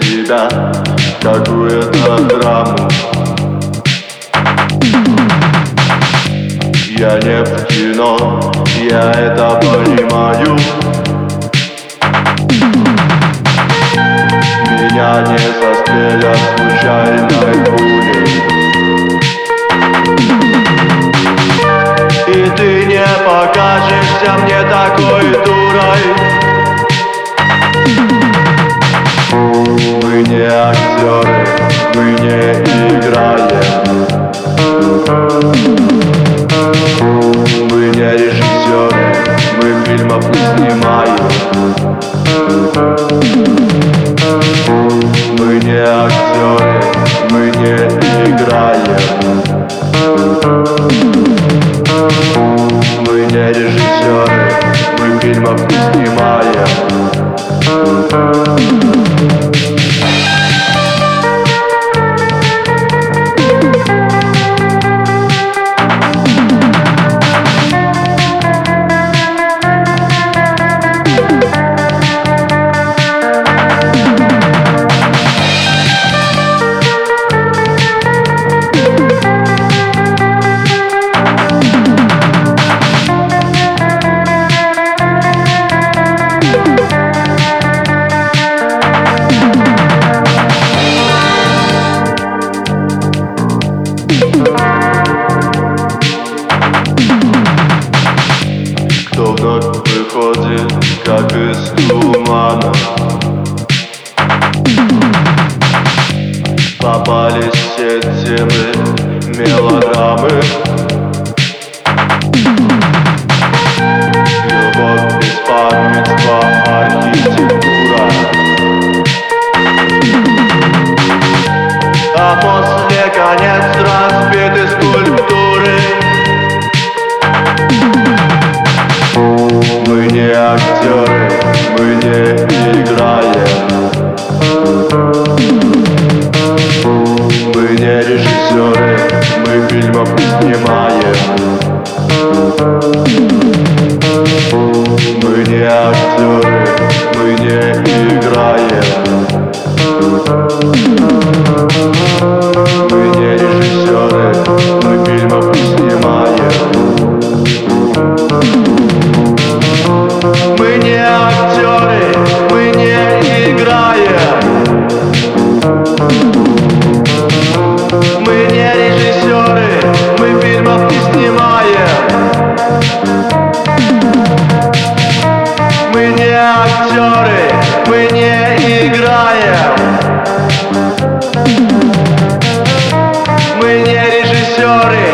себя какую-то драму Я не в кино, я это понимаю. Меня не застрелят случайной пулей. И ты не покажешься мне такой дурой. Не играем Мы не режиссеры, мы фильмов не снимаем Мы не актеры, мы не играем. Мы не режиссеры, мы фильмов не снимаем из тумана Попались все темы мелодрамы Любовь, беспамятство, архитектура А после конец снимаем Мы не актеры, мы не играем. Мы не режиссеры, мы фильмов не снимаем. Мы не актеры, мы не играем актеры, мы не играем. Мы не режиссеры,